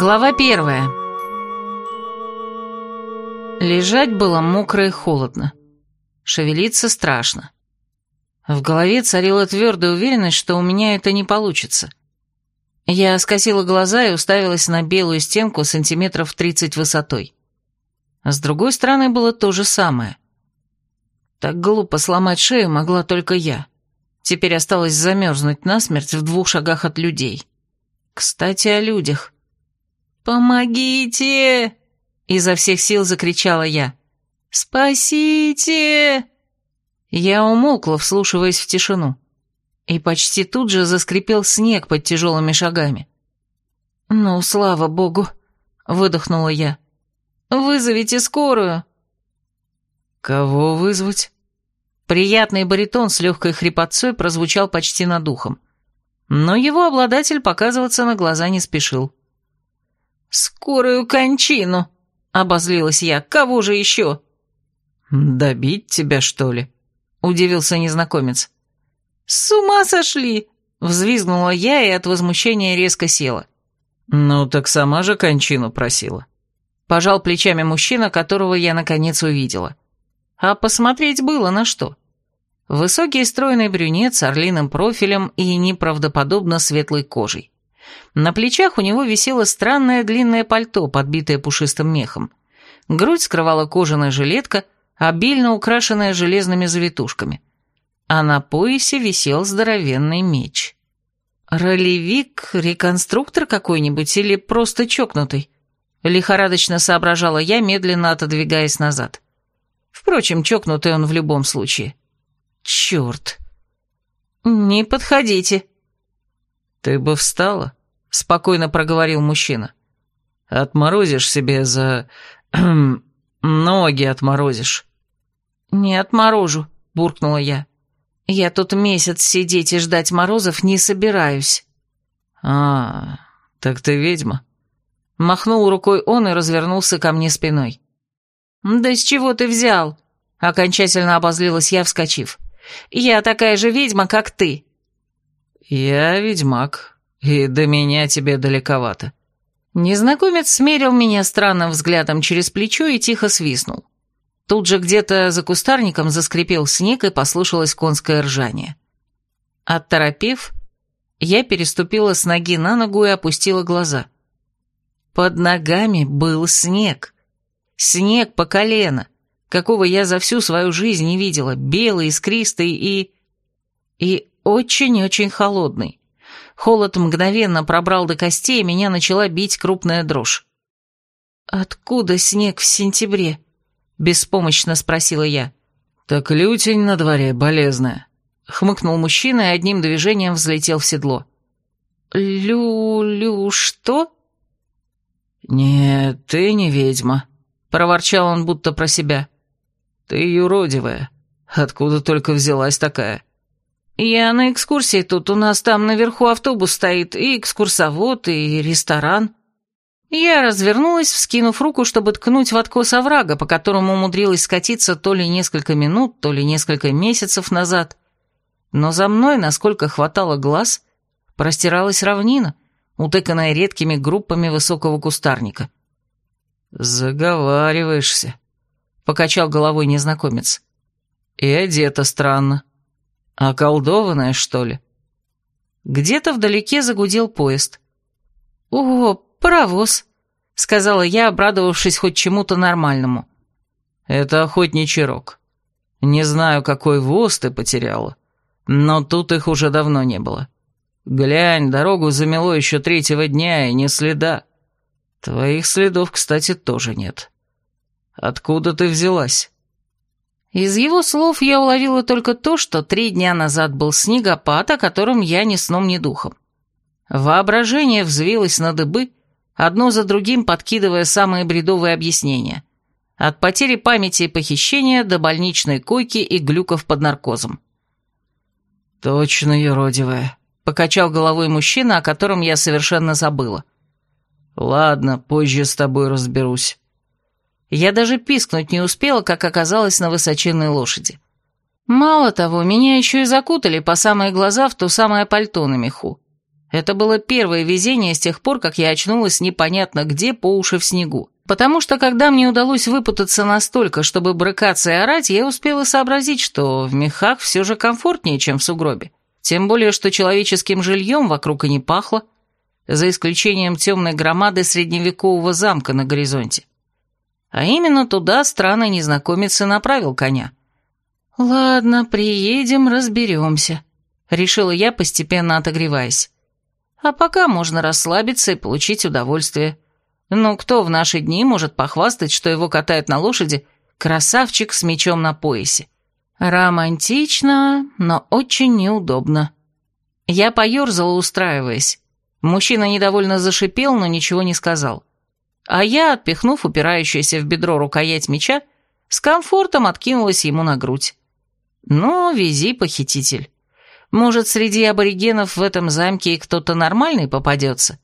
Глава первая. Лежать было мокро и холодно. Шевелиться страшно. В голове царила твердая уверенность, что у меня это не получится. Я скосила глаза и уставилась на белую стенку сантиметров 30 высотой. С другой стороны было то же самое. Так глупо сломать шею могла только я. Теперь осталось замерзнуть насмерть в двух шагах от людей. Кстати, о людях. «Помогите!» — изо всех сил закричала я. «Спасите!» Я умолкла, вслушиваясь в тишину. И почти тут же заскрипел снег под тяжелыми шагами. «Ну, слава богу!» — выдохнула я. «Вызовите скорую!» «Кого вызвать?» Приятный баритон с легкой хрипотцой прозвучал почти над ухом. Но его обладатель показываться на глаза не спешил. «Скорую кончину!» — обозлилась я. «Кого же еще?» «Добить тебя, что ли?» — удивился незнакомец. «С ума сошли!» — взвизгнула я и от возмущения резко села. «Ну, так сама же кончину просила». Пожал плечами мужчина, которого я наконец увидела. А посмотреть было на что. Высокий стройный брюнет с орлиным профилем и неправдоподобно светлой кожей. На плечах у него висело странное длинное пальто, подбитое пушистым мехом. Грудь скрывала кожаная жилетка, обильно украшенная железными завитушками. А на поясе висел здоровенный меч. Ролевик, реконструктор какой-нибудь или просто чокнутый? Лихорадочно соображала я, медленно отодвигаясь назад. Впрочем, чокнутый он в любом случае. Черт. Не подходите. Ты бы встала, спокойно проговорил мужчина. Отморозишь себе за... ноги отморозишь. Не отморожу, буркнула я. Я тут месяц сидеть и ждать морозов не собираюсь. А, так ты ведьма. Махнул рукой он и развернулся ко мне спиной. «Да с чего ты взял?» Окончательно обозлилась я, вскочив. «Я такая же ведьма, как ты». «Я ведьмак, и до меня тебе далековато». Незнакомец смерил меня странным взглядом через плечо и тихо свистнул. Тут же где-то за кустарником заскрипел снег и послышалось конское ржание. Отторопев, я переступила с ноги на ногу и опустила глаза. Под ногами был снег. Снег по колено какого я за всю свою жизнь не видела, белый, искристый и... и очень-очень холодный. Холод мгновенно пробрал до костей, и меня начала бить крупная дрожь. «Откуда снег в сентябре?» — беспомощно спросила я. «Так лютень на дворе, болезная», — хмыкнул мужчина и одним движением взлетел в седло. «Лю-лю что?» «Нет, ты не ведьма», — проворчал он будто про себя. «Ты юродивая. Откуда только взялась такая?» «Я на экскурсии тут, у нас там наверху автобус стоит, и экскурсовод, и ресторан». Я развернулась, вскинув руку, чтобы ткнуть в откос оврага, по которому умудрилась скатиться то ли несколько минут, то ли несколько месяцев назад. Но за мной, насколько хватало глаз, простиралась равнина, утыканная редкими группами высокого кустарника. «Заговариваешься», покачал головой незнакомец. И одета странно. Околдованная, что ли? Где-то вдалеке загудел поезд. «О, паровоз», — сказала я, обрадовавшись хоть чему-то нормальному. «Это охотничий рог. Не знаю, какой воз ты потеряла, но тут их уже давно не было. Глянь, дорогу замело еще третьего дня, и ни следа. Твоих следов, кстати, тоже нет». Откуда ты взялась?» Из его слов я уловила только то, что три дня назад был снегопад, о котором я ни сном, ни духом. Воображение взвилось на дыбы, одно за другим подкидывая самые бредовые объяснения. От потери памяти и похищения до больничной койки и глюков под наркозом. «Точно юродивая», — покачал головой мужчина, о котором я совершенно забыла. «Ладно, позже с тобой разберусь». Я даже пискнуть не успела, как оказалась на высоченной лошади. Мало того, меня еще и закутали по самые глаза в то самое пальто на меху. Это было первое везение с тех пор, как я очнулась непонятно где по уши в снегу. Потому что, когда мне удалось выпутаться настолько, чтобы брыкаться и орать, я успела сообразить, что в мехах все же комфортнее, чем в сугробе. Тем более, что человеческим жильем вокруг и не пахло, за исключением темной громады средневекового замка на горизонте. А именно туда странный незнакомец и направил коня. «Ладно, приедем, разберемся», — решила я, постепенно отогреваясь. «А пока можно расслабиться и получить удовольствие. Ну, кто в наши дни может похвастать, что его катает на лошади красавчик с мечом на поясе? Романтично, но очень неудобно». Я поерзала, устраиваясь. Мужчина недовольно зашипел, но ничего не сказал. А я, отпихнув упирающуюся в бедро рукоять меча, с комфортом откинулась ему на грудь. «Ну, вези, похититель. Может, среди аборигенов в этом замке и кто-то нормальный попадется?»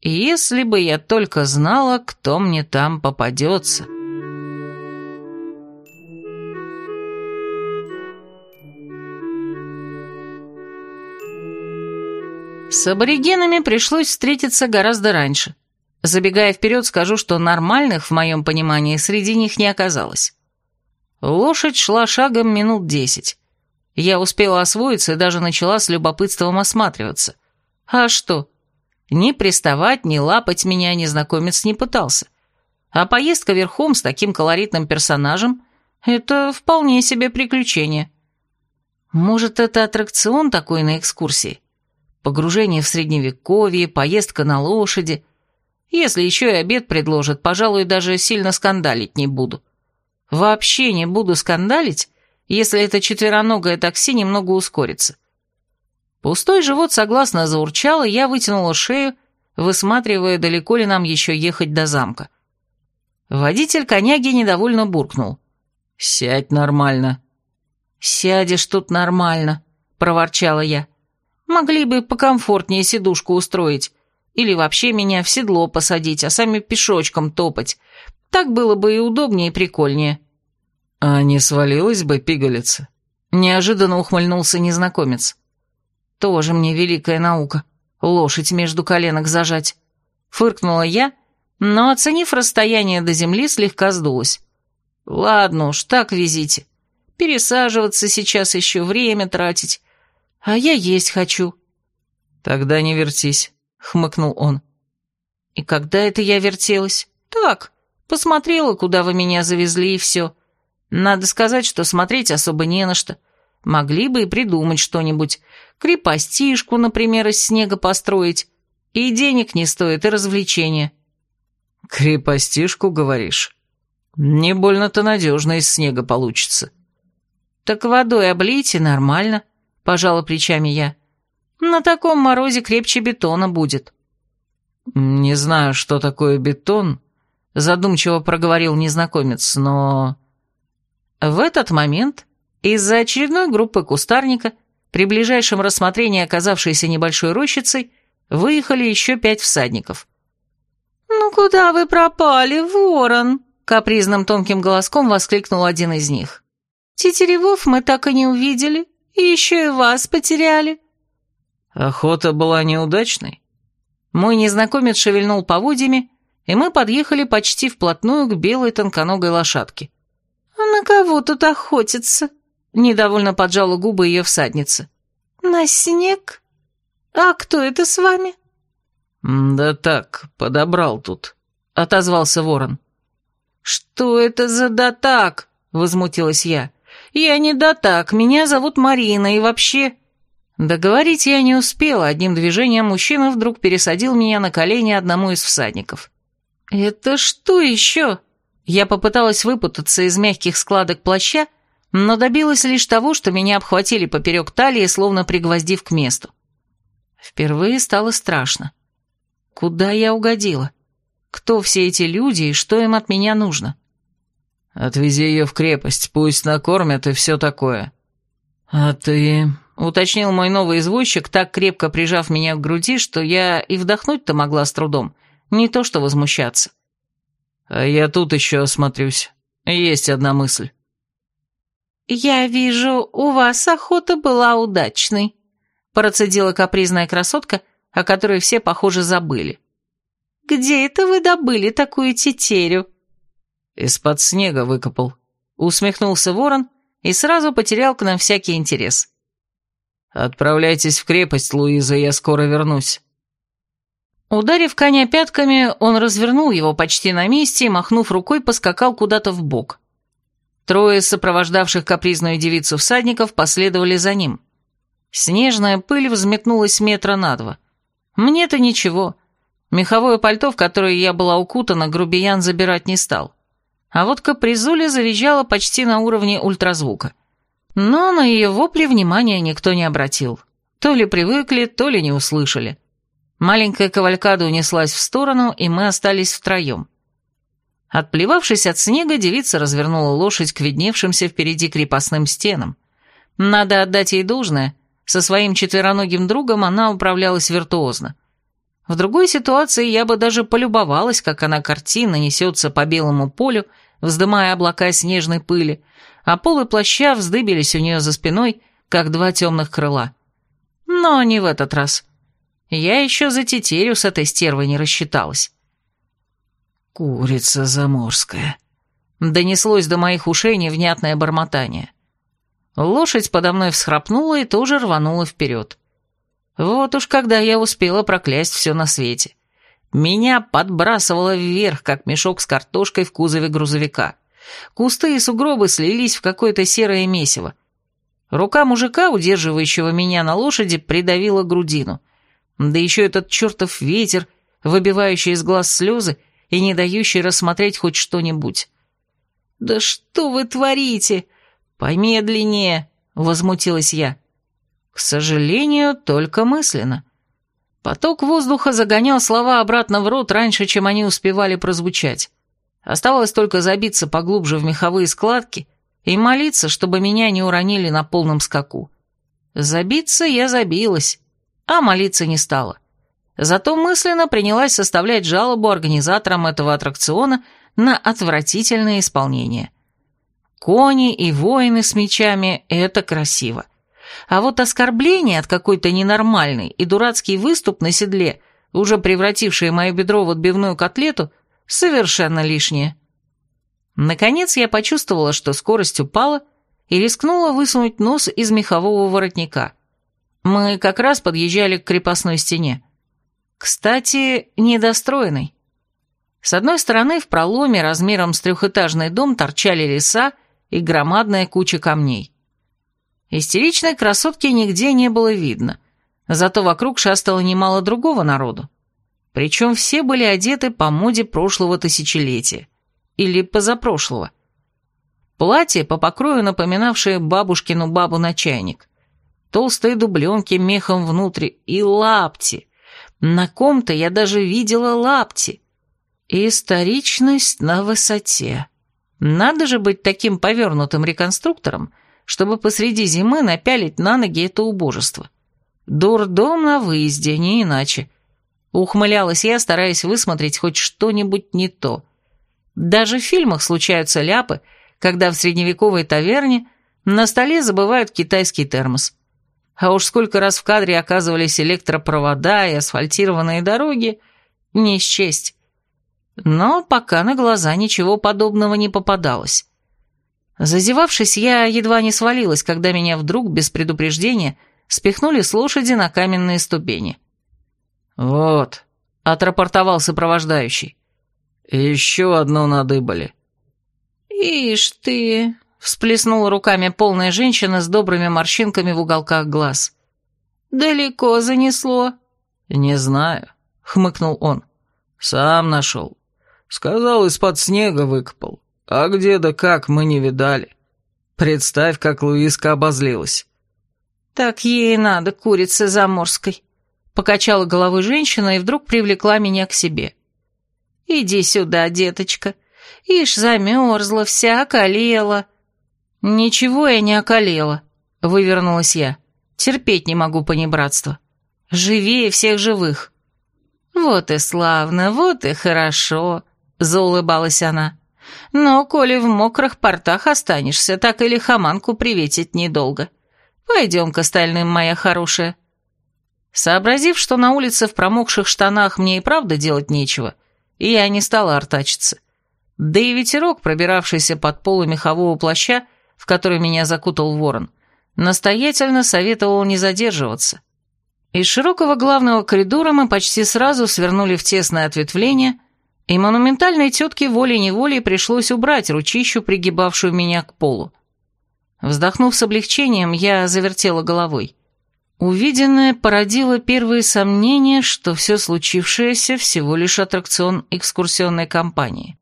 «Если бы я только знала, кто мне там попадется». С аборигенами пришлось встретиться гораздо раньше. Забегая вперед, скажу, что нормальных, в моем понимании, среди них не оказалось. Лошадь шла шагом минут десять. Я успела освоиться и даже начала с любопытством осматриваться. А что? Ни приставать, ни лапать меня незнакомец не пытался. А поездка верхом с таким колоритным персонажем — это вполне себе приключение. Может, это аттракцион такой на экскурсии? Погружение в средневековье, поездка на лошади. Если еще и обед предложат, пожалуй, даже сильно скандалить не буду. Вообще не буду скандалить, если это четвероногое такси немного ускорится. Пустой живот согласно заурчал, и я вытянула шею, высматривая, далеко ли нам еще ехать до замка. Водитель коняги недовольно буркнул. «Сядь нормально». «Сядешь тут нормально», — проворчала я. «Могли бы покомфортнее сидушку устроить, или вообще меня в седло посадить, а сами пешочком топать. Так было бы и удобнее, и прикольнее». «А не свалилась бы пигалица?» Неожиданно ухмыльнулся незнакомец. «Тоже мне великая наука. Лошадь между коленок зажать». Фыркнула я, но, оценив расстояние до земли, слегка сдулась. «Ладно уж, так везите. Пересаживаться сейчас еще время тратить. А я есть хочу». «Тогда не вертись», — хмыкнул он. «И когда это я вертелась? Так, посмотрела, куда вы меня завезли, и все. Надо сказать, что смотреть особо не на что. Могли бы и придумать что-нибудь. Крепостишку, например, из снега построить. И денег не стоит, и развлечения. Крепостишку, говоришь? Не больно-то надежно из снега получится. Так водой облейте, нормально, пожала плечами я. На таком морозе крепче бетона будет. Не знаю, что такое бетон, задумчиво проговорил незнакомец, но... В этот момент из-за очередной группы кустарника, при ближайшем рассмотрении оказавшейся небольшой рощицей, выехали еще пять всадников. «Ну куда вы пропали, ворон?» — капризным тонким голоском воскликнул один из них. «Тетеревов мы так и не увидели, и еще и вас потеряли». Охота была неудачной. Мой незнакомец шевельнул поводьями, и мы подъехали почти вплотную к белой тонконогой лошадке. «А на кого тут охотиться?» — недовольно поджала губы ее всадница. «На снег? А кто это с вами?» «Да так, подобрал тут», — отозвался ворон. «Что это за да так?» — возмутилась я. «Я не да так, меня зовут Марина, и вообще...» Договорить я не успела, одним движением мужчина вдруг пересадил меня на колени одному из всадников. «Это что еще?» Я попыталась выпутаться из мягких складок плаща, но добилась лишь того, что меня обхватили поперек талии, словно пригвоздив к месту. Впервые стало страшно. Куда я угодила? Кто все эти люди и что им от меня нужно? «Отвези ее в крепость, пусть накормят и все такое». «А ты...» — уточнил мой новый извозчик, так крепко прижав меня к груди, что я и вдохнуть-то могла с трудом, не то что возмущаться. А я тут еще осмотрюсь. Есть одна мысль. «Я вижу, у вас охота была удачной», процедила капризная красотка, о которой все, похоже, забыли. «Где это вы добыли такую тетерю?» «Из-под снега выкопал», — усмехнулся ворон и сразу потерял к нам всякий интерес. «Отправляйтесь в крепость, Луиза, я скоро вернусь». Ударив коня пятками, он развернул его почти на месте и, махнув рукой, поскакал куда-то в бок. Трое сопровождавших капризную девицу всадников последовали за ним. Снежная пыль взметнулась метра на два. Мне-то ничего. Меховое пальто, в которое я была укутана, грубиян забирать не стал. А вот капризуля завизжала почти на уровне ультразвука. Но на ее вопли внимания никто не обратил. То ли привыкли, то ли не услышали. Маленькая кавалькада унеслась в сторону, и мы остались втроем. Отплевавшись от снега, девица развернула лошадь к видневшимся впереди крепостным стенам. Надо отдать ей должное, со своим четвероногим другом она управлялась виртуозно. В другой ситуации я бы даже полюбовалась, как она картина несется по белому полю, вздымая облака снежной пыли, а полы плаща вздыбились у нее за спиной, как два темных крыла. Но не в этот раз. Я еще за тетерю с этой стервой не рассчиталась. «Курица заморская», — донеслось до моих ушей невнятное бормотание. Лошадь подо мной всхрапнула и тоже рванула вперед. Вот уж когда я успела проклясть все на свете. Меня подбрасывало вверх, как мешок с картошкой в кузове грузовика. Кусты и сугробы слились в какое-то серое месиво. Рука мужика, удерживающего меня на лошади, придавила грудину. Да еще этот чертов ветер, выбивающий из глаз слезы и не дающий рассмотреть хоть что-нибудь. «Да что вы творите? Помедленнее!» — возмутилась я. К сожалению, только мысленно. Поток воздуха загонял слова обратно в рот раньше, чем они успевали прозвучать. Оставалось только забиться поглубже в меховые складки и молиться, чтобы меня не уронили на полном скаку. Забиться я забилась, а молиться не стала. Зато мысленно принялась составлять жалобу организаторам этого аттракциона на отвратительное исполнение. Кони и воины с мечами — это красиво. А вот оскорбление от какой-то ненормальной и дурацкий выступ на седле, уже превратившие мое бедро в отбивную котлету, совершенно лишнее. Наконец я почувствовала, что скорость упала, и рискнула высунуть нос из мехового воротника. Мы как раз подъезжали к крепостной стене. Кстати, недостроенной. С одной стороны в проломе размером с трехэтажный дом торчали леса и громадная куча камней. Истеричной красотки нигде не было видно, зато вокруг шастало немало другого народу. Причем все были одеты по моде прошлого тысячелетия. Или позапрошлого. Платье, по покрою напоминавшее бабушкину бабу на чайник. Толстые дубленки мехом внутрь и лапти. На ком-то я даже видела лапти. Историчность на высоте. Надо же быть таким повернутым реконструктором, чтобы посреди зимы напялить на ноги это убожество. Дурдом на выезде, не иначе. Ухмылялась я, стараясь высмотреть хоть что-нибудь не то. Даже в фильмах случаются ляпы, когда в средневековой таверне на столе забывают китайский термос. А уж сколько раз в кадре оказывались электропровода и асфальтированные дороги, не счесть. Но пока на глаза ничего подобного не попадалось. Зазевавшись, я едва не свалилась, когда меня вдруг, без предупреждения, спихнули с лошади на каменные ступени. «Вот», — отрапортовал сопровождающий. «Еще одну надыбали». «Ишь ты», — всплеснула руками полная женщина с добрыми морщинками в уголках глаз. «Далеко занесло?» «Не знаю», — хмыкнул он. «Сам нашел. Сказал, из-под снега выкопал. А где да как, мы не видали. Представь, как Луиска обозлилась. Так ей надо, курица заморской. Покачала головой женщина и вдруг привлекла меня к себе. Иди сюда, деточка. Ишь, замерзла, вся околела. Ничего я не околела, вывернулась я. Терпеть не могу понебратства. Живее всех живых. Вот и славно, вот и хорошо, заулыбалась она. Но, коли в мокрых портах останешься, так и лихоманку приветить недолго. Пойдем к остальным, моя хорошая». Сообразив, что на улице в промокших штанах мне и правда делать нечего, я не стала артачиться. Да и ветерок, пробиравшийся под полу мехового плаща, в который меня закутал ворон, настоятельно советовал не задерживаться. Из широкого главного коридора мы почти сразу свернули в тесное ответвление, и монументальной тетке волей-неволей пришлось убрать ручищу, пригибавшую меня к полу. Вздохнув с облегчением, я завертела головой. Увиденное породило первые сомнения, что все случившееся всего лишь аттракцион экскурсионной компании.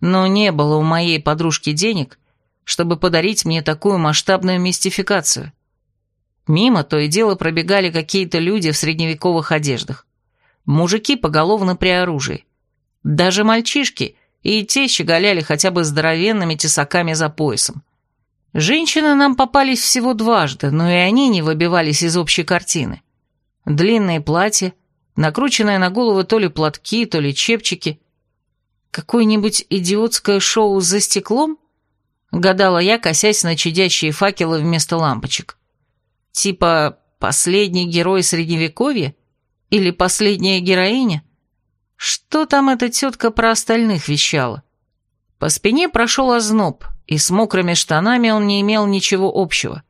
Но не было у моей подружки денег, чтобы подарить мне такую масштабную мистификацию. Мимо то и дело пробегали какие-то люди в средневековых одеждах. Мужики поголовно при оружии. Даже мальчишки и те щеголяли хотя бы здоровенными тесаками за поясом. Женщины нам попались всего дважды, но и они не выбивались из общей картины. Длинные платья, накрученные на голову то ли платки, то ли чепчики. Какое-нибудь идиотское шоу за стеклом? Гадала я, косясь на чадящие факелы вместо лампочек. Типа «Последний герой Средневековья» или «Последняя героиня»? Что там эта тетка про остальных вещала? По спине прошел озноб, и с мокрыми штанами он не имел ничего общего.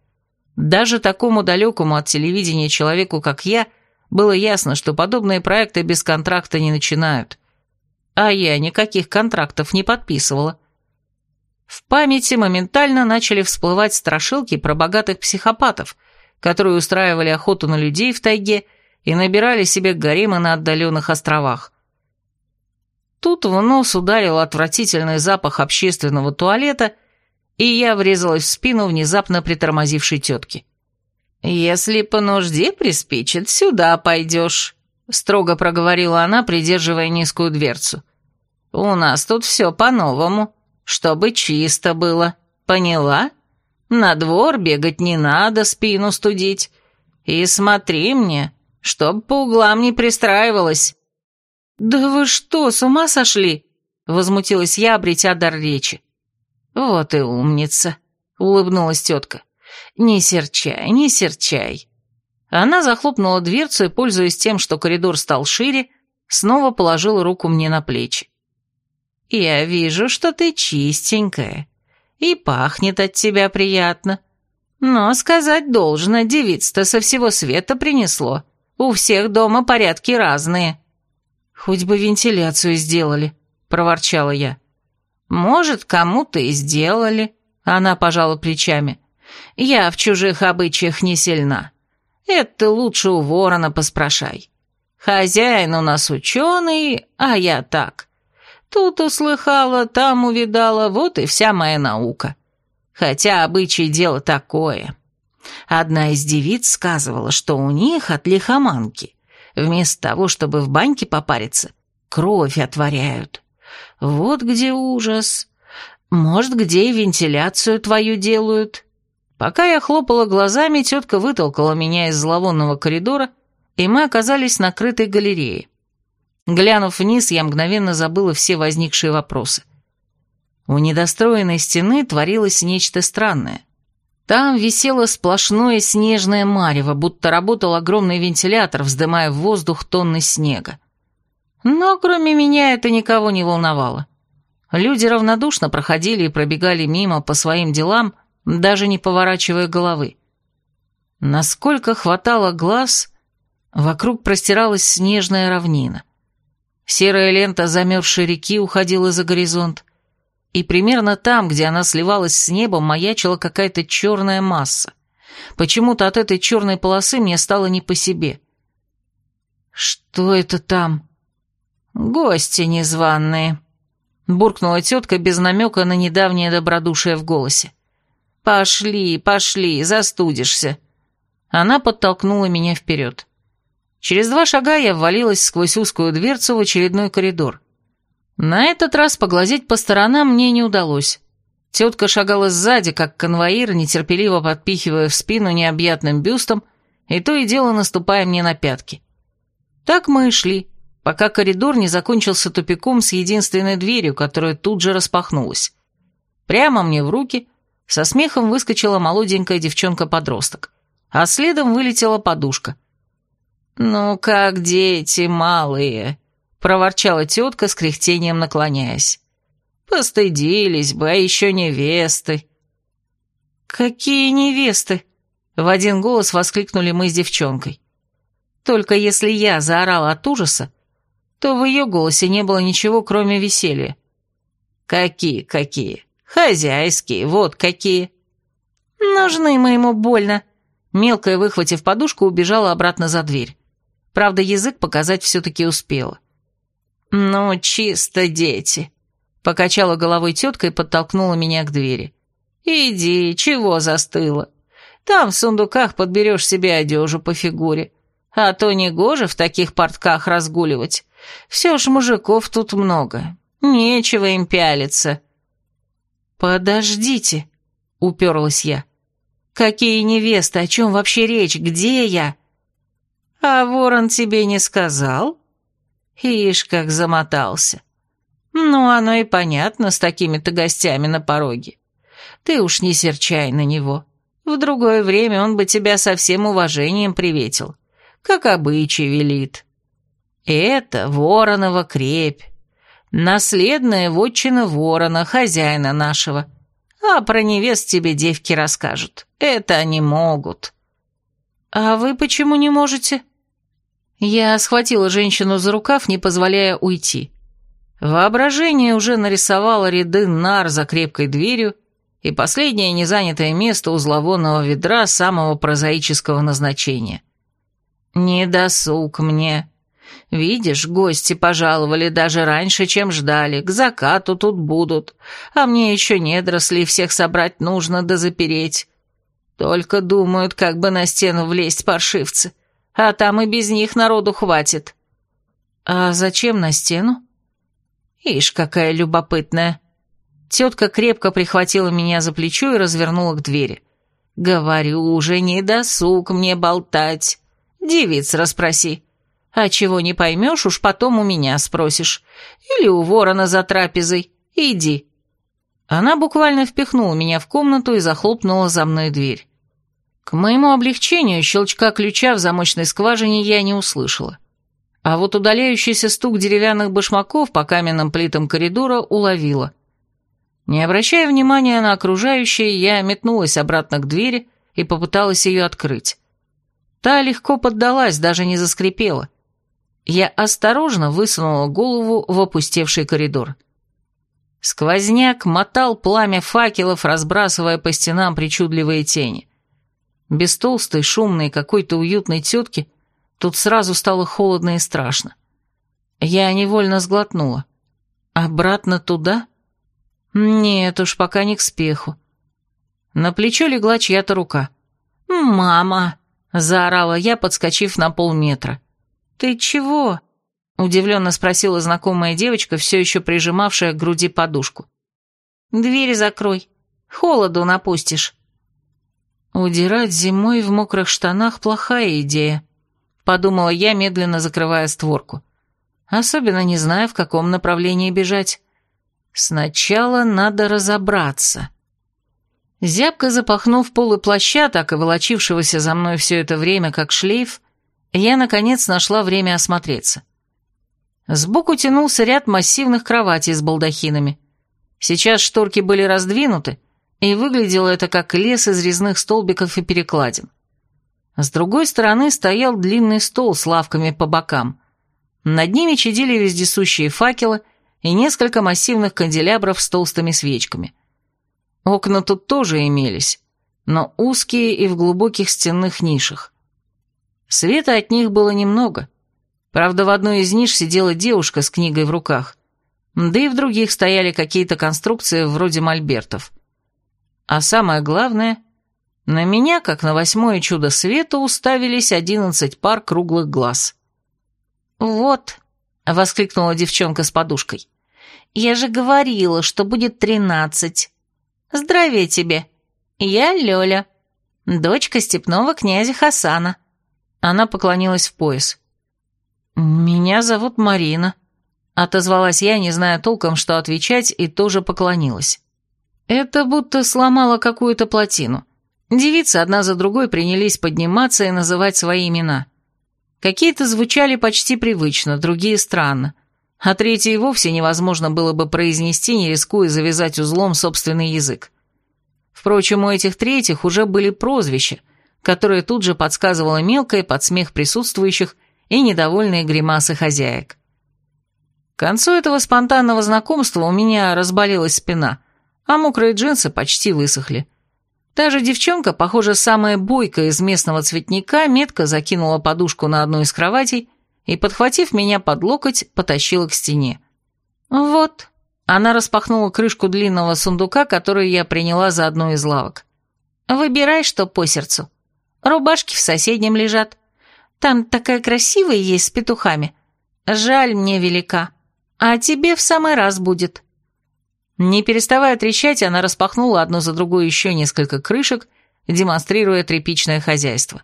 Даже такому далекому от телевидения человеку, как я, было ясно, что подобные проекты без контракта не начинают. А я никаких контрактов не подписывала. В памяти моментально начали всплывать страшилки про богатых психопатов, которые устраивали охоту на людей в тайге и набирали себе гаремы на отдаленных островах. Тут в нос ударил отвратительный запах общественного туалета – и я врезалась в спину внезапно притормозившей тетки. «Если по нужде приспичит, сюда пойдешь», — строго проговорила она, придерживая низкую дверцу. «У нас тут все по-новому, чтобы чисто было, поняла? На двор бегать не надо, спину студить. И смотри мне, чтоб по углам не пристраивалась». «Да вы что, с ума сошли?» — возмутилась я, обретя дар речи. «Вот и умница», — улыбнулась тетка. «Не серчай, не серчай». Она захлопнула дверцу и, пользуясь тем, что коридор стал шире, снова положила руку мне на плечи. «Я вижу, что ты чистенькая, и пахнет от тебя приятно. Но сказать должно, девиц-то со всего света принесло. У всех дома порядки разные». «Хоть бы вентиляцию сделали», — проворчала я. «Может, кому-то и сделали», — она пожала плечами. «Я в чужих обычаях не сильна. Это лучше у ворона поспрашай. Хозяин у нас ученый, а я так. Тут услыхала, там увидала, вот и вся моя наука. Хотя обычай дело такое. Одна из девиц сказывала, что у них от лихоманки, вместо того, чтобы в баньке попариться, кровь отворяют. Вот где ужас. Может, где и вентиляцию твою делают. Пока я хлопала глазами, тетка вытолкала меня из зловонного коридора, и мы оказались на крытой галерее. Глянув вниз, я мгновенно забыла все возникшие вопросы. У недостроенной стены творилось нечто странное. Там висело сплошное снежное марево, будто работал огромный вентилятор, вздымая в воздух тонны снега. Но кроме меня это никого не волновало. Люди равнодушно проходили и пробегали мимо по своим делам, даже не поворачивая головы. Насколько хватало глаз, вокруг простиралась снежная равнина. Серая лента замерзшей реки уходила за горизонт, и примерно там, где она сливалась с небом, маячила какая-то черная масса. Почему-то от этой черной полосы мне стало не по себе. «Что это там?» «Гости незваные», — буркнула тетка без намека на недавнее добродушие в голосе. «Пошли, пошли, застудишься». Она подтолкнула меня вперед. Через два шага я ввалилась сквозь узкую дверцу в очередной коридор. На этот раз поглазеть по сторонам мне не удалось. Тетка шагала сзади, как конвоир, нетерпеливо подпихивая в спину необъятным бюстом, и то и дело наступая мне на пятки. Так мы и шли пока коридор не закончился тупиком с единственной дверью, которая тут же распахнулась. Прямо мне в руки со смехом выскочила молоденькая девчонка-подросток, а следом вылетела подушка. «Ну, как дети малые», — проворчала тетка с кряхтением наклоняясь. «Постыдились бы, а еще невесты». «Какие невесты?» — в один голос воскликнули мы с девчонкой. Только если я заорала от ужаса, то в ее голосе не было ничего, кроме веселья. «Какие, какие? Хозяйские, вот какие!» «Нужны мы ему больно!» Мелкая, выхватив подушку, убежала обратно за дверь. Правда, язык показать все-таки успела. «Ну, чисто дети!» Покачала головой тетка и подтолкнула меня к двери. «Иди, чего застыла? Там в сундуках подберешь себе одежу по фигуре. А то не гоже в таких портках разгуливать. Все ж мужиков тут много. Нечего им пялиться». «Подождите», — уперлась я. «Какие невесты? О чем вообще речь? Где я?» «А ворон тебе не сказал?» Ишь, как замотался. Ну, оно и понятно с такими-то гостями на пороге. Ты уж не серчай на него. В другое время он бы тебя со всем уважением приветил, как обычай велит. Это Воронова крепь. Наследная вотчина Ворона, хозяина нашего. А про невест тебе девки расскажут. Это они могут. А вы почему не можете?» Я схватила женщину за рукав, не позволяя уйти. Воображение уже нарисовало ряды нар за крепкой дверью и последнее незанятое место у зловонного ведра самого прозаического назначения. «Не досуг мне. Видишь, гости пожаловали даже раньше, чем ждали, к закату тут будут, а мне еще недоросли всех собрать нужно да запереть. Только думают, как бы на стену влезть паршивцы» а там и без них народу хватит». «А зачем на стену?» «Ишь, какая любопытная». Тетка крепко прихватила меня за плечо и развернула к двери. «Говорю, уже не досуг мне болтать. Девиц расспроси. А чего не поймешь, уж потом у меня спросишь. Или у ворона за трапезой. Иди». Она буквально впихнула меня в комнату и захлопнула за мной дверь. К моему облегчению щелчка ключа в замочной скважине я не услышала. А вот удаляющийся стук деревянных башмаков по каменным плитам коридора уловила. Не обращая внимания на окружающее, я метнулась обратно к двери и попыталась ее открыть. Та легко поддалась, даже не заскрипела. Я осторожно высунула голову в опустевший коридор. Сквозняк мотал пламя факелов, разбрасывая по стенам причудливые тени. Без толстой, шумной, какой-то уютной тетки тут сразу стало холодно и страшно. Я невольно сглотнула. Обратно туда? Нет уж, пока не к спеху. На плечо легла чья-то рука. «Мама!» — заорала я, подскочив на полметра. «Ты чего?» — удивленно спросила знакомая девочка, все еще прижимавшая к груди подушку. «Дверь закрой. Холоду напустишь». «Удирать зимой в мокрых штанах – плохая идея», – подумала я, медленно закрывая створку. Особенно не зная, в каком направлении бежать. Сначала надо разобраться. Зябко запахнув полы плаща, так и волочившегося за мной все это время, как шлейф, я, наконец, нашла время осмотреться. Сбоку тянулся ряд массивных кроватей с балдахинами. Сейчас шторки были раздвинуты, и выглядело это как лес из резных столбиков и перекладин. С другой стороны стоял длинный стол с лавками по бокам. Над ними чадили вездесущие факелы и несколько массивных канделябров с толстыми свечками. Окна тут тоже имелись, но узкие и в глубоких стенных нишах. Света от них было немного. Правда, в одной из ниш сидела девушка с книгой в руках, да и в других стояли какие-то конструкции вроде мольбертов. А самое главное, на меня, как на восьмое чудо света, уставились одиннадцать пар круглых глаз. «Вот», — воскликнула девчонка с подушкой, — «я же говорила, что будет тринадцать. Здравия тебе. Я Лёля, дочка степного князя Хасана». Она поклонилась в пояс. «Меня зовут Марина», — отозвалась я, не зная толком, что отвечать, и тоже поклонилась. Это будто сломало какую-то плотину. Девицы одна за другой принялись подниматься и называть свои имена. Какие-то звучали почти привычно, другие странно, а третьи и вовсе невозможно было бы произнести, не рискуя завязать узлом собственный язык. Впрочем, у этих третьих уже были прозвища, которые тут же подсказывала мелкая под смех присутствующих и недовольные гримасы хозяек. К концу этого спонтанного знакомства у меня разболелась спина, а мокрые джинсы почти высохли. Та же девчонка, похоже, самая бойкая из местного цветника, метко закинула подушку на одну из кроватей и, подхватив меня под локоть, потащила к стене. «Вот», — она распахнула крышку длинного сундука, который я приняла за одну из лавок. «Выбирай, что по сердцу. Рубашки в соседнем лежат. Там такая красивая есть с петухами. Жаль мне велика. А тебе в самый раз будет». Не переставая трещать, она распахнула одну за другой еще несколько крышек, демонстрируя тряпичное хозяйство.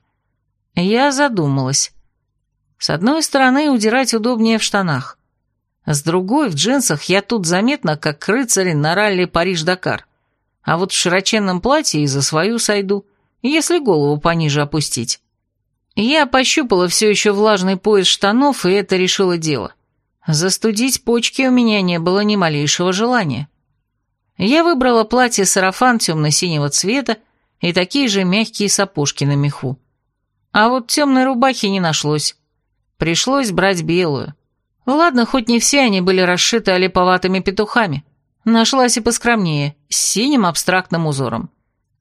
Я задумалась. С одной стороны, удирать удобнее в штанах. С другой, в джинсах я тут заметна, как рыцарь на ралли Париж-Дакар. А вот в широченном платье и за свою сойду, если голову пониже опустить. Я пощупала все еще влажный пояс штанов, и это решило дело. Застудить почки у меня не было ни малейшего желания. Я выбрала платье-сарафан темно-синего цвета и такие же мягкие сапожки на меху. А вот темной рубахи не нашлось. Пришлось брать белую. Ладно, хоть не все они были расшиты олиповатыми петухами. Нашлась и поскромнее, с синим абстрактным узором.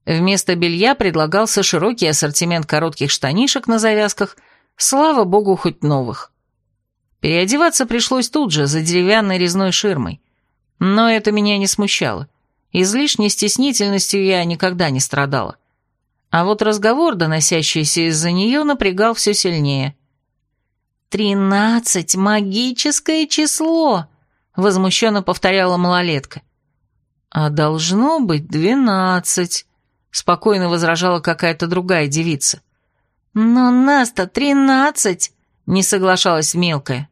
Вместо белья предлагался широкий ассортимент коротких штанишек на завязках, слава богу, хоть новых. Переодеваться пришлось тут же, за деревянной резной ширмой. Но это меня не смущало. Излишней стеснительностью я никогда не страдала. А вот разговор, доносящийся из-за нее, напрягал все сильнее. «Тринадцать — магическое число!» — возмущенно повторяла малолетка. «А должно быть двенадцать», — спокойно возражала какая-то другая девица. «Но нас-то тринадцать!» — не соглашалась мелкая.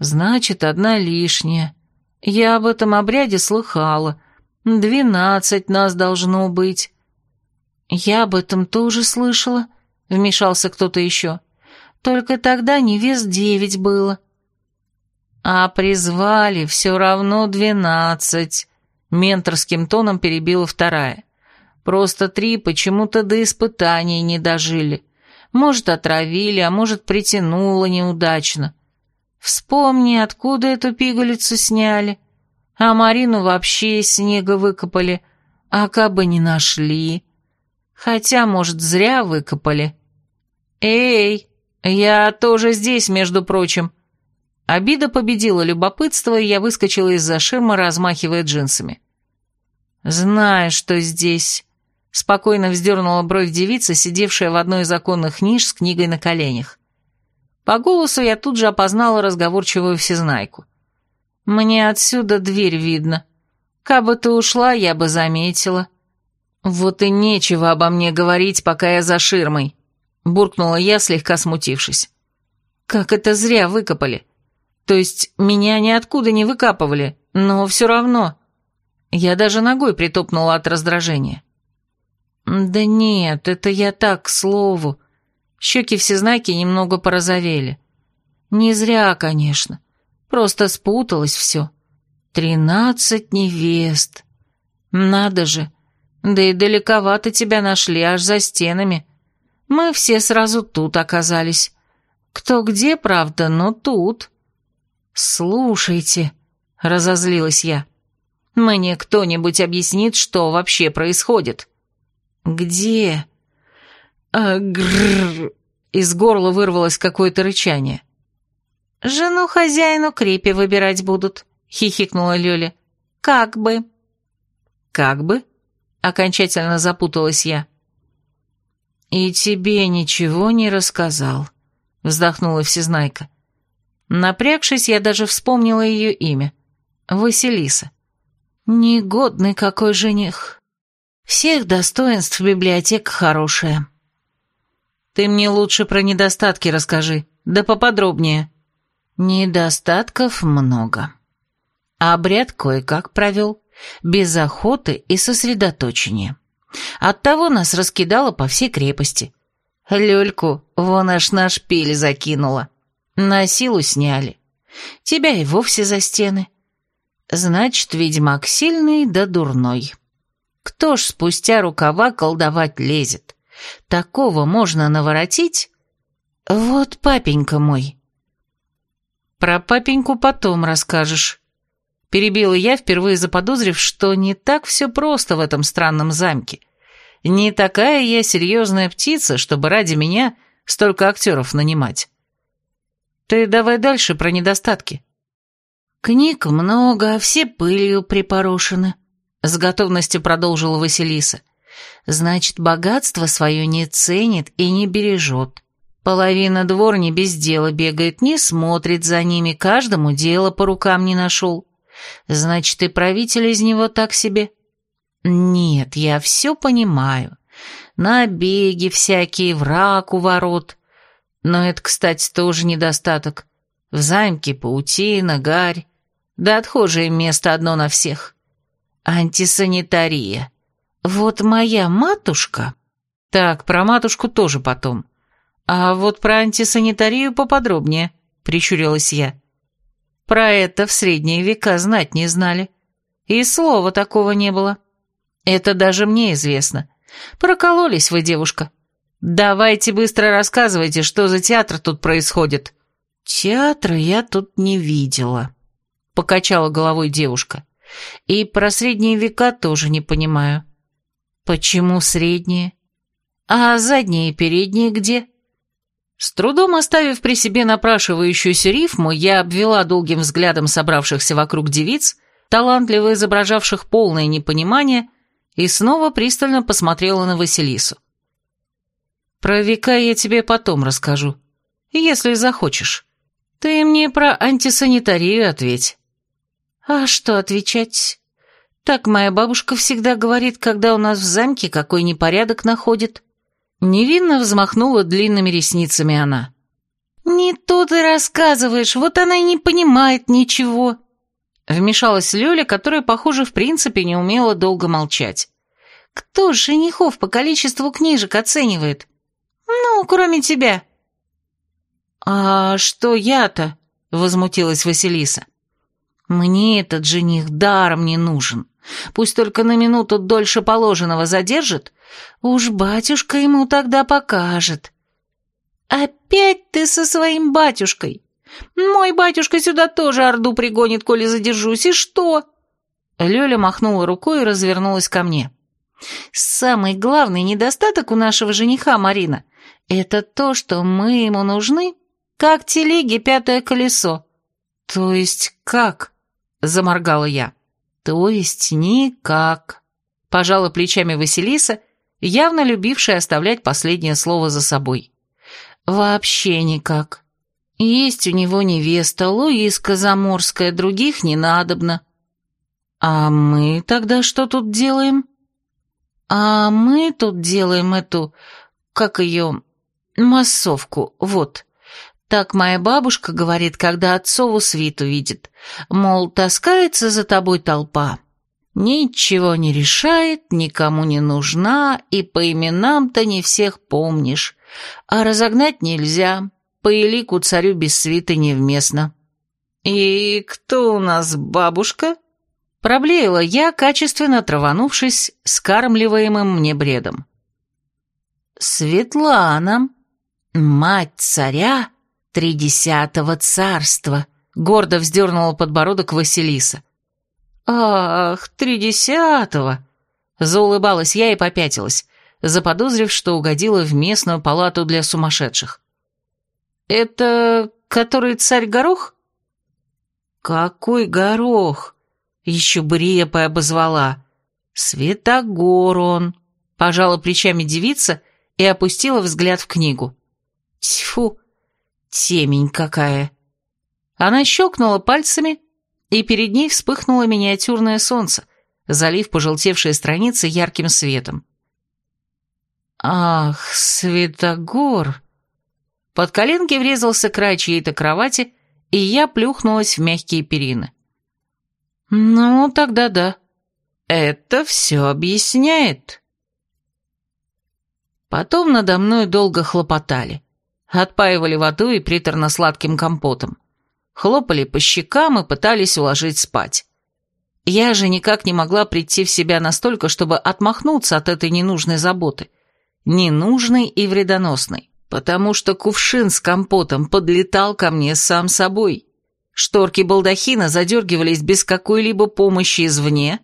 «Значит, одна лишняя», я об этом обряде слыхала. Двенадцать нас должно быть. Я об этом тоже слышала, вмешался кто-то еще. Только тогда невест девять было. А призвали все равно двенадцать, менторским тоном перебила вторая. Просто три почему-то до испытаний не дожили. Может, отравили, а может, притянуло неудачно. Вспомни, откуда эту пигалицу сняли. А Марину вообще из снега выкопали, а кабы не нашли. Хотя, может, зря выкопали. Эй, я тоже здесь, между прочим. Обида победила любопытство, и я выскочила из-за ширмы, размахивая джинсами. «Знаю, что здесь», — спокойно вздернула бровь девица, сидевшая в одной из оконных ниш с книгой на коленях. По голосу я тут же опознала разговорчивую всезнайку. «Мне отсюда дверь видно. Кабы ты ушла, я бы заметила». «Вот и нечего обо мне говорить, пока я за ширмой», — буркнула я, слегка смутившись. «Как это зря выкопали. То есть меня ниоткуда не выкапывали, но все равно». Я даже ногой притопнула от раздражения. «Да нет, это я так, к слову. Щеки всезнаки немного порозовели. Не зря, конечно. Просто спуталось все. Тринадцать невест. Надо же. Да и далековато тебя нашли, аж за стенами. Мы все сразу тут оказались. Кто где, правда, но тут. Слушайте, разозлилась я. Мне кто-нибудь объяснит, что вообще происходит? Где? А. Из горла вырвалось какое-то рычание. «Жену хозяину крепи выбирать будут», — хихикнула Лёля. «Как бы». «Как бы?» — окончательно запуталась я. «И тебе ничего не рассказал», — вздохнула Всезнайка. Напрягшись, я даже вспомнила ее имя. Василиса. Негодный какой жених. Всех достоинств библиотека хорошая. Ты мне лучше про недостатки расскажи, да поподробнее. Недостатков много. Обряд кое-как провел, без охоты и сосредоточения. Оттого нас раскидало по всей крепости. Люльку вон аж на шпиль закинула. На силу сняли. Тебя и вовсе за стены. Значит, ведьмак сильный да дурной. Кто ж спустя рукава колдовать лезет? Такого можно наворотить? Вот папенька мой. Про папеньку потом расскажешь. Перебила я, впервые заподозрив, что не так все просто в этом странном замке. Не такая я серьезная птица, чтобы ради меня столько актеров нанимать. Ты давай дальше про недостатки. Книг много, все пылью припорошены, с готовностью продолжила Василиса. Значит, богатство свое не ценит и не бережет. Половина дворни без дела бегает, не смотрит за ними, каждому дело по рукам не нашел. Значит, и правитель из него так себе. Нет, я все понимаю. Набеги всякие, враг у ворот. Но это, кстати, тоже недостаток. В замке паутина, гарь. Да отхожее место одно на всех. Антисанитария. Вот моя матушка... Так, про матушку тоже потом. А вот про антисанитарию поподробнее, прищурилась я. Про это в средние века знать не знали. И слова такого не было. Это даже мне известно. Прокололись вы, девушка. Давайте быстро рассказывайте, что за театр тут происходит. Театра я тут не видела, покачала головой девушка. И про средние века тоже не понимаю. Почему средние? А задние и передние где? С трудом оставив при себе напрашивающуюся рифму, я обвела долгим взглядом собравшихся вокруг девиц, талантливо изображавших полное непонимание, и снова пристально посмотрела на Василису. «Про века я тебе потом расскажу, если захочешь. Ты мне про антисанитарию ответь». «А что отвечать? Так моя бабушка всегда говорит, когда у нас в замке какой непорядок находит». Невинно взмахнула длинными ресницами она. «Не то ты рассказываешь, вот она и не понимает ничего». Вмешалась Лёля, которая, похоже, в принципе не умела долго молчать. «Кто женихов по количеству книжек оценивает? Ну, кроме тебя». «А что я-то?» — возмутилась Василиса. «Мне этот жених даром не нужен. Пусть только на минуту дольше положенного задержит, Уж батюшка ему тогда покажет. Опять ты со своим батюшкой. Мой батюшка сюда тоже орду пригонит, коли задержусь, и что? Лёля махнула рукой и развернулась ко мне. Самый главный недостаток у нашего жениха, Марина, это то, что мы ему нужны, как телеге пятое колесо. То есть как? Заморгала я. То есть никак. Пожала плечами Василиса явно любившая оставлять последнее слово за собой. «Вообще никак. Есть у него невеста, Луиска Заморская, других не надобно». «А мы тогда что тут делаем?» «А мы тут делаем эту, как ее, массовку, вот». Так моя бабушка говорит, когда отцову свиту видит. Мол, таскается за тобой толпа. Ничего не решает, никому не нужна, и по именам-то не всех помнишь. А разогнать нельзя, по элику царю без свиты невместно. «И кто у нас бабушка?» Проблеяла я, качественно траванувшись скармливаемым мне бредом. «Светлана, мать царя тридесятого царства», — гордо вздернула подбородок Василиса. «Ах, тридесятого!» Заулыбалась я и попятилась, заподозрив, что угодила в местную палату для сумасшедших. «Это который царь Горох?» «Какой Горох?» Еще бы обозвала. «Светогор он!» Пожала плечами девица и опустила взгляд в книгу. «Тьфу! Темень какая!» Она щелкнула пальцами, и перед ней вспыхнуло миниатюрное солнце, залив пожелтевшие страницы ярким светом. «Ах, Светогор!» Под коленки врезался край чьей-то кровати, и я плюхнулась в мягкие перины. «Ну, тогда да. Это все объясняет». Потом надо мной долго хлопотали. Отпаивали водой и приторно-сладким компотом. Хлопали по щекам и пытались уложить спать. Я же никак не могла прийти в себя настолько, чтобы отмахнуться от этой ненужной заботы. Ненужной и вредоносной, потому что кувшин с компотом подлетал ко мне сам собой. Шторки балдахина задергивались без какой-либо помощи извне,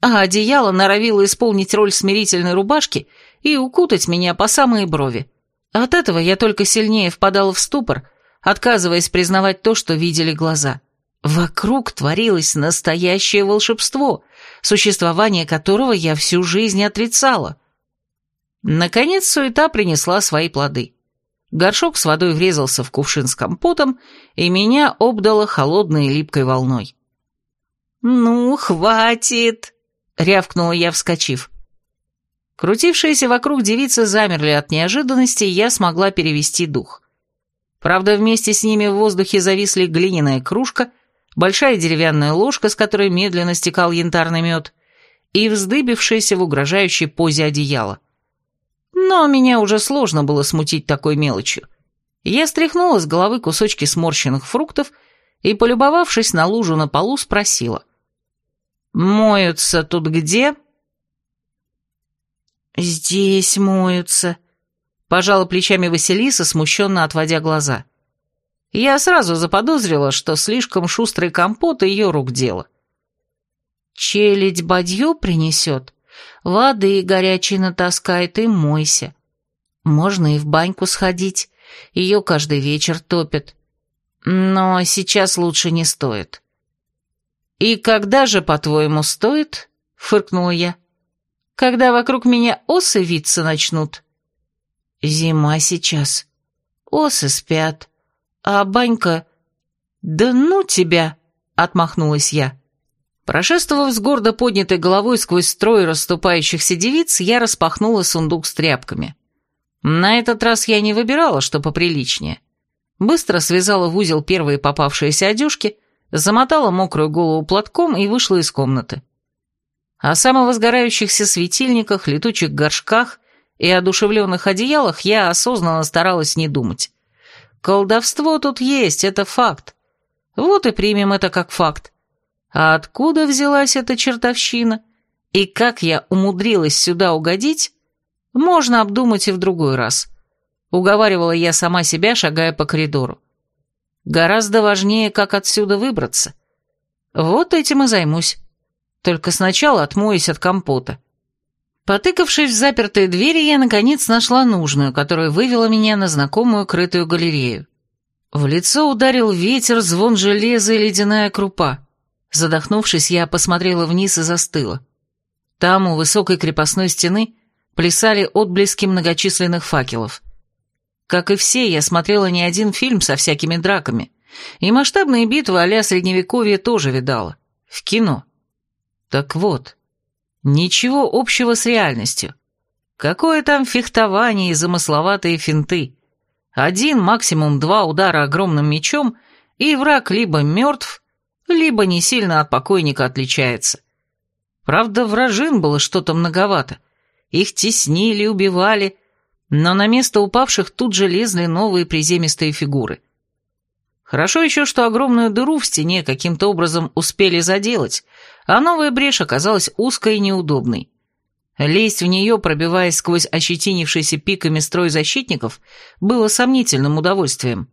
а одеяло норовило исполнить роль смирительной рубашки и укутать меня по самые брови. От этого я только сильнее впадала в ступор, отказываясь признавать то, что видели глаза. Вокруг творилось настоящее волшебство, существование которого я всю жизнь отрицала. Наконец суета принесла свои плоды. Горшок с водой врезался в кувшин с компотом, и меня обдало холодной липкой волной. «Ну, хватит!» — рявкнула я, вскочив. Крутившиеся вокруг девицы замерли от неожиданности, и я смогла перевести дух. Правда, вместе с ними в воздухе зависли глиняная кружка — большая деревянная ложка, с которой медленно стекал янтарный мед, и вздыбившаяся в угрожающей позе одеяло. Но меня уже сложно было смутить такой мелочью. Я стряхнула с головы кусочки сморщенных фруктов и, полюбовавшись на лужу на полу, спросила. «Моются тут где?» «Здесь моются», — пожала плечами Василиса, смущенно отводя глаза. — я сразу заподозрила, что слишком шустрый компот ее рук дело. Челядь бадью принесет, воды горячей натаскает и мойся. Можно и в баньку сходить, ее каждый вечер топят. Но сейчас лучше не стоит. «И когда же, по-твоему, стоит?» — фыркнула я. «Когда вокруг меня осы виться начнут?» «Зима сейчас. Осы спят. «А банька...» «Да ну тебя!» — отмахнулась я. Прошествовав с гордо поднятой головой сквозь строй расступающихся девиц, я распахнула сундук с тряпками. На этот раз я не выбирала, что поприличнее. Быстро связала в узел первые попавшиеся одежки, замотала мокрую голову платком и вышла из комнаты. О самовозгорающихся светильниках, летучих горшках и одушевленных одеялах я осознанно старалась не думать. Колдовство тут есть, это факт. Вот и примем это как факт. А откуда взялась эта чертовщина? И как я умудрилась сюда угодить? Можно обдумать и в другой раз. Уговаривала я сама себя, шагая по коридору. Гораздо важнее, как отсюда выбраться. Вот этим и займусь. Только сначала отмоюсь от компота. Потыкавшись в запертые двери, я, наконец, нашла нужную, которая вывела меня на знакомую крытую галерею. В лицо ударил ветер, звон железа и ледяная крупа. Задохнувшись, я посмотрела вниз и застыла. Там, у высокой крепостной стены, плясали отблески многочисленных факелов. Как и все, я смотрела не один фильм со всякими драками, и масштабные битвы а-ля Средневековья тоже видала. В кино. Так вот, Ничего общего с реальностью. Какое там фехтование и замысловатые финты. Один, максимум два удара огромным мечом, и враг либо мертв, либо не сильно от покойника отличается. Правда, вражин было что-то многовато. Их теснили, убивали, но на место упавших тут же лезли новые приземистые фигуры. Хорошо еще, что огромную дыру в стене каким-то образом успели заделать, а новая брешь оказалась узкой и неудобной. Лезть в нее, пробиваясь сквозь ощетинившийся пиками строй защитников, было сомнительным удовольствием.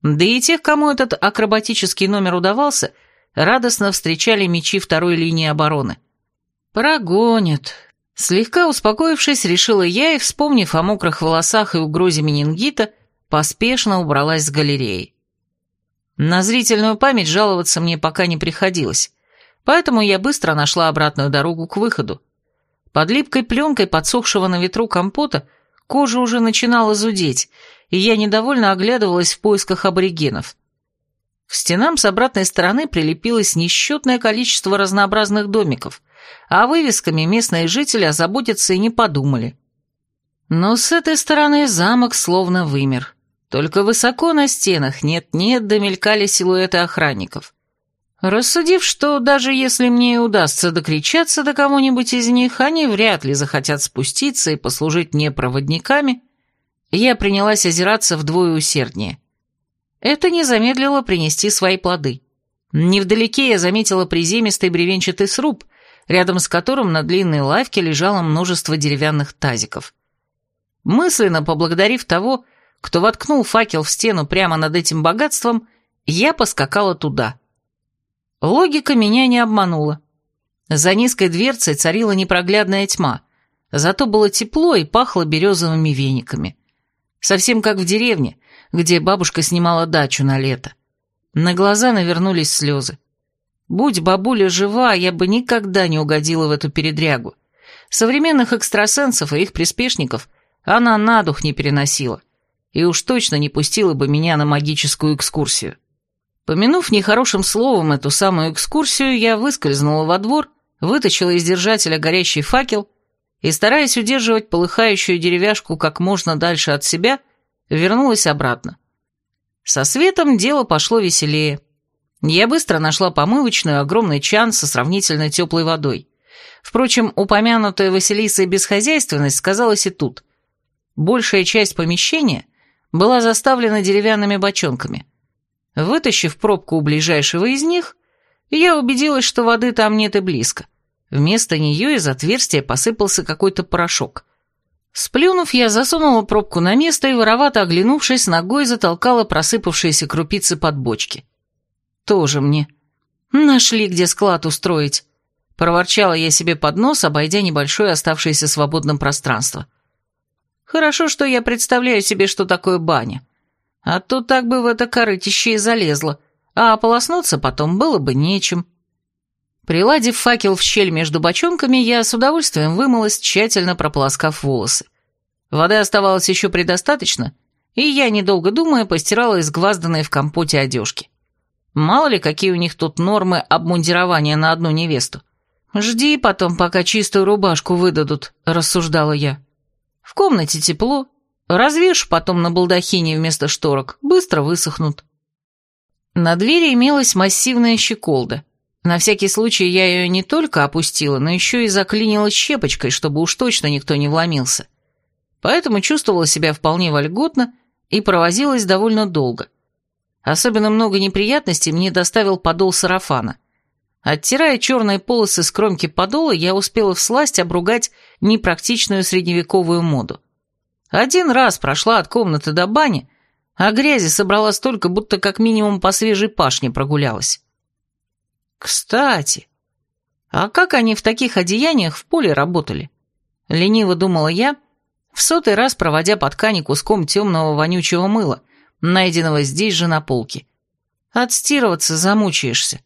Да и тех, кому этот акробатический номер удавался, радостно встречали мечи второй линии обороны. «Прогонят». Слегка успокоившись, решила я и, вспомнив о мокрых волосах и угрозе менингита, поспешно убралась с галереи. На зрительную память жаловаться мне пока не приходилось, поэтому я быстро нашла обратную дорогу к выходу. Под липкой пленкой подсохшего на ветру компота кожа уже начинала зудеть, и я недовольно оглядывалась в поисках аборигенов. К стенам с обратной стороны прилепилось несчетное количество разнообразных домиков, а вывесками местные жители озаботиться и не подумали. Но с этой стороны замок словно вымер. Только высоко на стенах нет-нет домелькали силуэты охранников. Рассудив, что даже если мне и удастся докричаться до кого-нибудь из них, они вряд ли захотят спуститься и послужить мне проводниками, я принялась озираться вдвое усерднее. Это не замедлило принести свои плоды. Невдалеке я заметила приземистый бревенчатый сруб, рядом с которым на длинной лавке лежало множество деревянных тазиков. Мысленно поблагодарив того, кто воткнул факел в стену прямо над этим богатством, я поскакала туда. Логика меня не обманула. За низкой дверцей царила непроглядная тьма, зато было тепло и пахло березовыми вениками. Совсем как в деревне, где бабушка снимала дачу на лето. На глаза навернулись слезы. Будь бабуля жива, я бы никогда не угодила в эту передрягу. Современных экстрасенсов и их приспешников она на дух не переносила, и уж точно не пустила бы меня на магическую экскурсию. Помянув нехорошим словом эту самую экскурсию, я выскользнула во двор, вытащила из держателя горящий факел и, стараясь удерживать полыхающую деревяшку как можно дальше от себя, вернулась обратно. Со светом дело пошло веселее. Я быстро нашла помывочную огромный чан со сравнительно теплой водой. Впрочем, упомянутая Василисой бесхозяйственность сказалась и тут. Большая часть помещения была заставлена деревянными бочонками. Вытащив пробку у ближайшего из них, я убедилась, что воды там нет и близко. Вместо нее из отверстия посыпался какой-то порошок. Сплюнув, я засунула пробку на место и, воровато оглянувшись, ногой затолкала просыпавшиеся крупицы под бочки. Тоже мне. Нашли, где склад устроить. Проворчала я себе под нос, обойдя небольшое оставшееся свободным пространство. Хорошо, что я представляю себе, что такое баня. А то так бы в это корытище и залезла, а ополоснуться потом было бы нечем. Приладив факел в щель между бочонками, я с удовольствием вымылась, тщательно прополоскав волосы. Воды оставалось еще предостаточно, и я, недолго думая, постирала изгвазданные в компоте одежки. Мало ли, какие у них тут нормы обмундирования на одну невесту. «Жди потом, пока чистую рубашку выдадут», — рассуждала я. «В комнате тепло, развешь потом на балдахине вместо шторок, быстро высохнут». На двери имелась массивная щеколда — на всякий случай я ее не только опустила, но еще и заклинила щепочкой, чтобы уж точно никто не вломился. Поэтому чувствовала себя вполне вольготно и провозилась довольно долго. Особенно много неприятностей мне доставил подол сарафана. Оттирая черные полосы с кромки подола, я успела всласть обругать непрактичную средневековую моду. Один раз прошла от комнаты до бани, а грязи собрала столько, будто как минимум по свежей пашне прогулялась. Кстати, а как они в таких одеяниях в поле работали? Лениво думала я, в сотый раз проводя по ткани куском темного вонючего мыла, найденного здесь же на полке. Отстирываться замучаешься.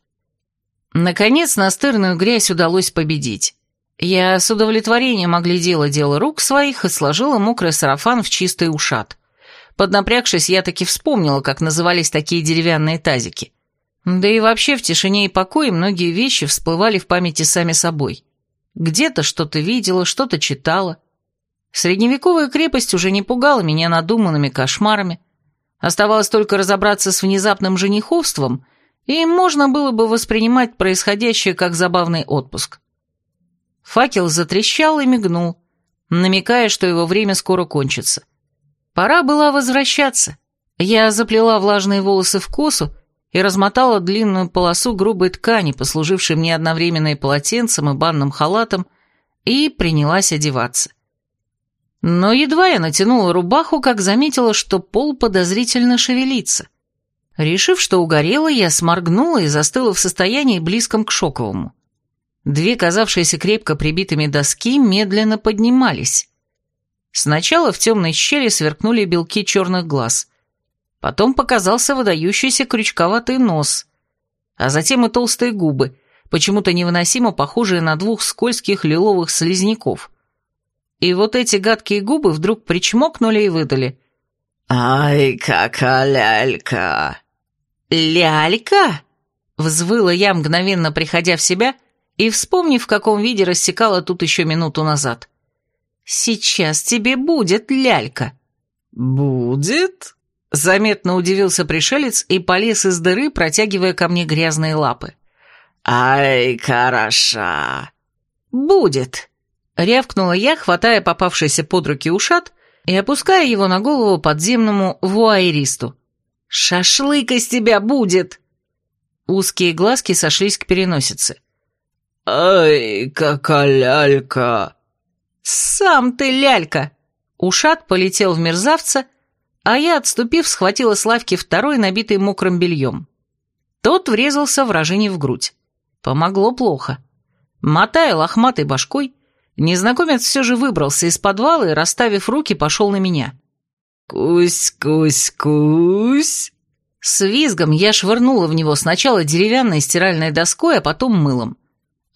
Наконец, настырную грязь удалось победить. Я с удовлетворением оглядела дело рук своих и сложила мокрый сарафан в чистый ушат. Поднапрягшись, я таки вспомнила, как назывались такие деревянные тазики. Да и вообще в тишине и покое многие вещи всплывали в памяти сами собой. Где-то что-то видела, что-то читала. Средневековая крепость уже не пугала меня надуманными кошмарами. Оставалось только разобраться с внезапным жениховством, и можно было бы воспринимать происходящее как забавный отпуск. Факел затрещал и мигнул, намекая, что его время скоро кончится. Пора было возвращаться. Я заплела влажные волосы в косу и размотала длинную полосу грубой ткани, послужившей мне одновременно и полотенцем, и банным халатом, и принялась одеваться. Но едва я натянула рубаху, как заметила, что пол подозрительно шевелится. Решив, что угорела, я сморгнула и застыла в состоянии близком к шоковому. Две казавшиеся крепко прибитыми доски медленно поднимались. Сначала в темной щели сверкнули белки черных глаз, Потом показался выдающийся крючковатый нос, а затем и толстые губы, почему-то невыносимо похожие на двух скользких лиловых слизняков. И вот эти гадкие губы вдруг причмокнули и выдали. «Ай, какая лялька!» «Лялька?» — взвыла я, мгновенно приходя в себя и вспомнив, в каком виде рассекала тут еще минуту назад. «Сейчас тебе будет лялька». «Будет?» Заметно удивился пришелец и полез из дыры, протягивая ко мне грязные лапы. «Ай, хороша!» «Будет!» — рявкнула я, хватая попавшийся под руки ушат и опуская его на голову подземному вуайеристу. «Шашлык из тебя будет!» Узкие глазки сошлись к переносице. «Ай, какая лялька!» «Сам ты лялька!» Ушат полетел в мерзавца, а я, отступив, схватила с лавки второй, набитый мокрым бельем. Тот врезался вражине в грудь. Помогло плохо. Мотая лохматой башкой, незнакомец все же выбрался из подвала и, расставив руки, пошел на меня. «Кусь-кусь-кусь!» С визгом я швырнула в него сначала деревянной стиральной доской, а потом мылом.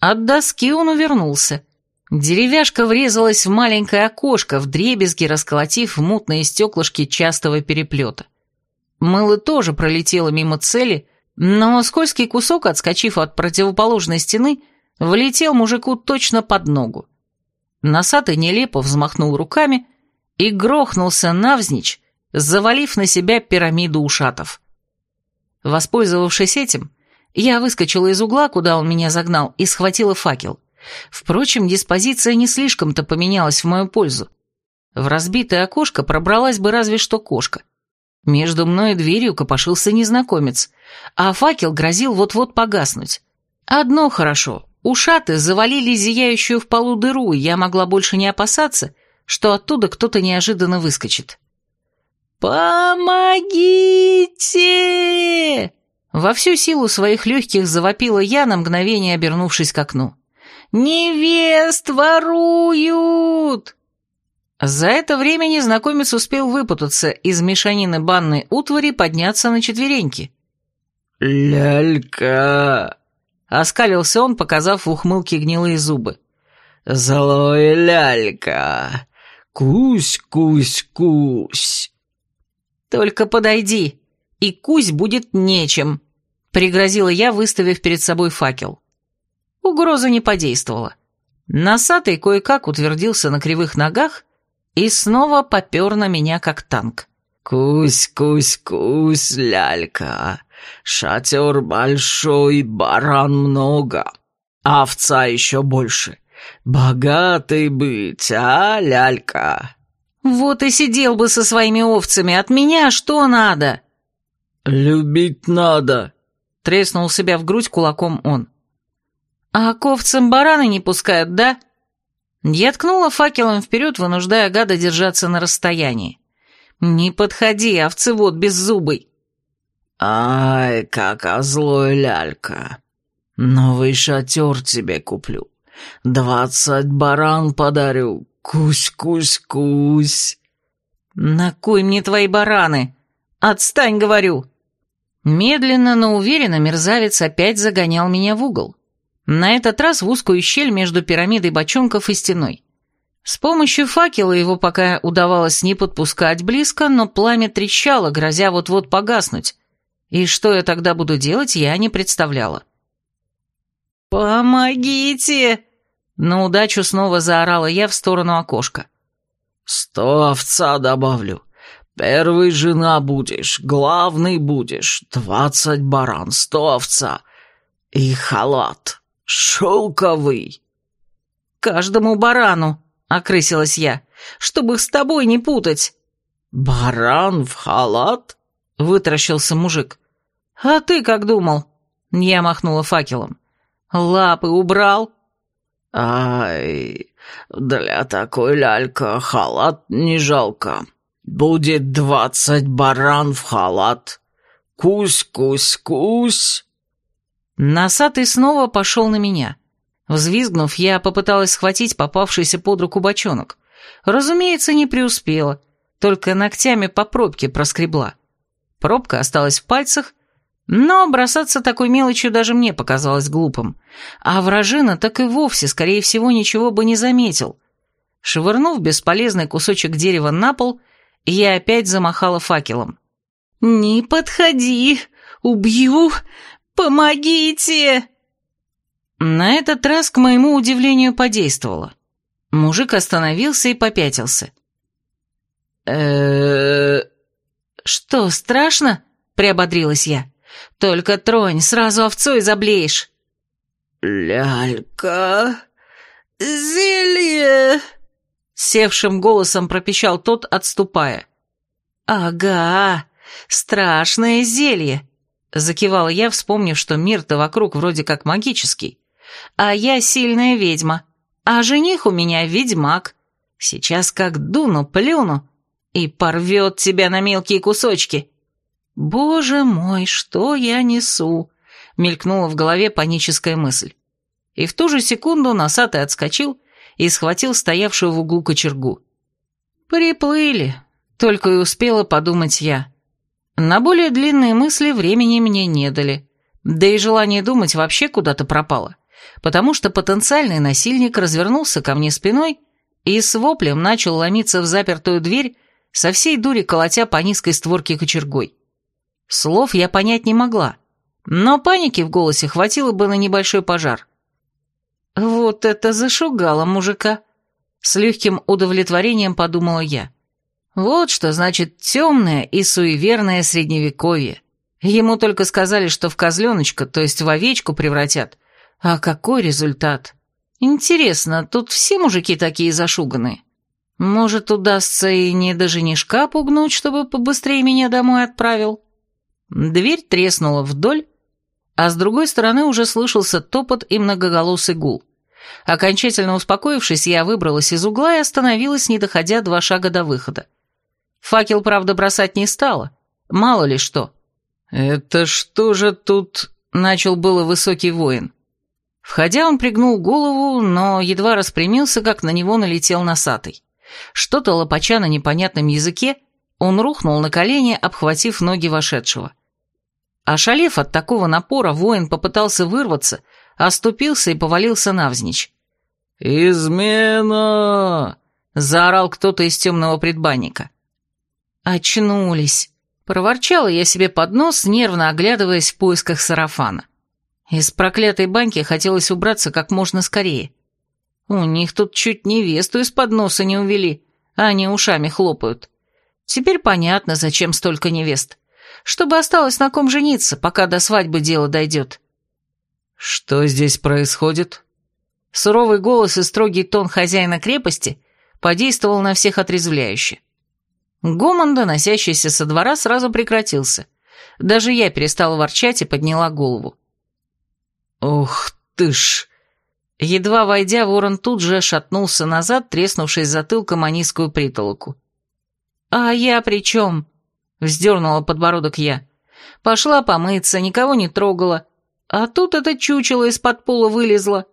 От доски он увернулся. Деревяшка врезалась в маленькое окошко, в дребезги расколотив мутные стеклышки частого переплета. Мыло тоже пролетело мимо цели, но скользкий кусок, отскочив от противоположной стены, влетел мужику точно под ногу. Носатый нелепо взмахнул руками и грохнулся навзничь, завалив на себя пирамиду ушатов. Воспользовавшись этим, я выскочила из угла, куда он меня загнал, и схватила факел. Впрочем, диспозиция не слишком-то поменялась в мою пользу. В разбитое окошко пробралась бы разве что кошка. Между мной и дверью копошился незнакомец, а факел грозил вот-вот погаснуть. Одно хорошо, ушаты завалили зияющую в полу дыру, и я могла больше не опасаться, что оттуда кто-то неожиданно выскочит. «Помогите!» Во всю силу своих легких завопила я, на мгновение обернувшись к окну. «Невест воруют!» За это время незнакомец успел выпутаться из мешанины банной утвари подняться на четвереньки. «Лялька!» — оскалился он, показав в ухмылке гнилые зубы. «Злой лялька! Кусь-кусь-кусь!» «Только подойди, и кусь будет нечем», — пригрозила я, выставив перед собой факел. Угроза не подействовала. Носатый кое-как утвердился на кривых ногах и снова попер на меня, как танк. «Кусь-кусь-кусь, лялька, шатер большой, баран много, овца еще больше. Богатый быть, а, лялька?» «Вот и сидел бы со своими овцами, от меня что надо?» «Любить надо», — треснул себя в грудь кулаком он. «А к овцам бараны не пускают, да?» Я ткнула факелом вперед, вынуждая гада держаться на расстоянии. «Не подходи, овцевод беззубый!» «Ай, как злой лялька! Новый шатер тебе куплю. Двадцать баран подарю. Кусь-кусь-кусь!» «На кой мне твои бараны? Отстань, говорю!» Медленно, но уверенно мерзавец опять загонял меня в угол. На этот раз в узкую щель между пирамидой бочонков и стеной. С помощью факела его пока удавалось не подпускать близко, но пламя трещало, грозя вот-вот погаснуть. И что я тогда буду делать, я не представляла. «Помогите!» На удачу снова заорала я в сторону окошка. «Сто овца добавлю. Первый жена будешь, главный будешь. Двадцать баран, сто овца. И халат». «Шелковый!» «Каждому барану!» — окрысилась я. «Чтобы с тобой не путать!» «Баран в халат?» — вытаращился мужик. «А ты как думал?» — я махнула факелом. «Лапы убрал?» «Ай, для такой лялька халат не жалко. Будет двадцать баран в халат. Кусь-кусь-кусь!» Носатый снова пошел на меня. Взвизгнув, я попыталась схватить попавшийся под руку бочонок. Разумеется, не преуспела, только ногтями по пробке проскребла. Пробка осталась в пальцах, но бросаться такой мелочью даже мне показалось глупым. А вражина так и вовсе, скорее всего, ничего бы не заметил. Швырнув бесполезный кусочек дерева на пол, я опять замахала факелом. «Не подходи! Убью! «Помогите!» На этот раз, к моему удивлению, подействовало. Мужик остановился и попятился. э «Что, страшно?» — приободрилась я. «Только тронь, сразу овцой заблеешь». «Лялька, зелье!» Севшим голосом пропищал тот, отступая. «Ага, страшное зелье!» Закивала я, вспомнив, что мир-то вокруг вроде как магический. А я сильная ведьма, а жених у меня ведьмак. Сейчас как дуну, плюну и порвет тебя на мелкие кусочки. Боже мой, что я несу? Мелькнула в голове паническая мысль. И в ту же секунду носатый отскочил и схватил стоявшую в углу кочергу. Приплыли, только и успела подумать я. На более длинные мысли времени мне не дали, да и желание думать вообще куда-то пропало, потому что потенциальный насильник развернулся ко мне спиной и с воплем начал ломиться в запертую дверь, со всей дури колотя по низкой створке кочергой. Слов я понять не могла, но паники в голосе хватило бы на небольшой пожар. «Вот это зашугало мужика!» С легким удовлетворением подумала я. Вот что значит темное и суеверное средневековье. Ему только сказали, что в козленочка, то есть в овечку превратят. А какой результат? Интересно, тут все мужики такие зашуганные? Может, удастся и не до женишка пугнуть, чтобы побыстрее меня домой отправил? Дверь треснула вдоль, а с другой стороны уже слышался топот и многоголосый гул. Окончательно успокоившись, я выбралась из угла и остановилась, не доходя два шага до выхода. Факел, правда, бросать не стала. Мало ли что. «Это что же тут...» — начал было высокий воин. Входя, он пригнул голову, но едва распрямился, как на него налетел носатый. Что-то лопача на непонятном языке, он рухнул на колени, обхватив ноги вошедшего. Ошалев от такого напора, воин попытался вырваться, оступился и повалился навзничь. «Измена!» — заорал кто-то из темного предбанника. «Очнулись!» — проворчала я себе под нос, нервно оглядываясь в поисках сарафана. Из проклятой баньки хотелось убраться как можно скорее. У них тут чуть невесту из-под носа не увели, а они ушами хлопают. Теперь понятно, зачем столько невест. Чтобы осталось на ком жениться, пока до свадьбы дело дойдет. «Что здесь происходит?» Суровый голос и строгий тон хозяина крепости подействовал на всех отрезвляюще. Гомон, доносящийся со двора, сразу прекратился. Даже я перестала ворчать и подняла голову. «Ух ты ж!» Едва войдя, ворон тут же шатнулся назад, треснувшись затылком о низкую притолоку. «А я при чем?» — вздернула подбородок я. «Пошла помыться, никого не трогала. А тут это чучело из-под пола вылезло».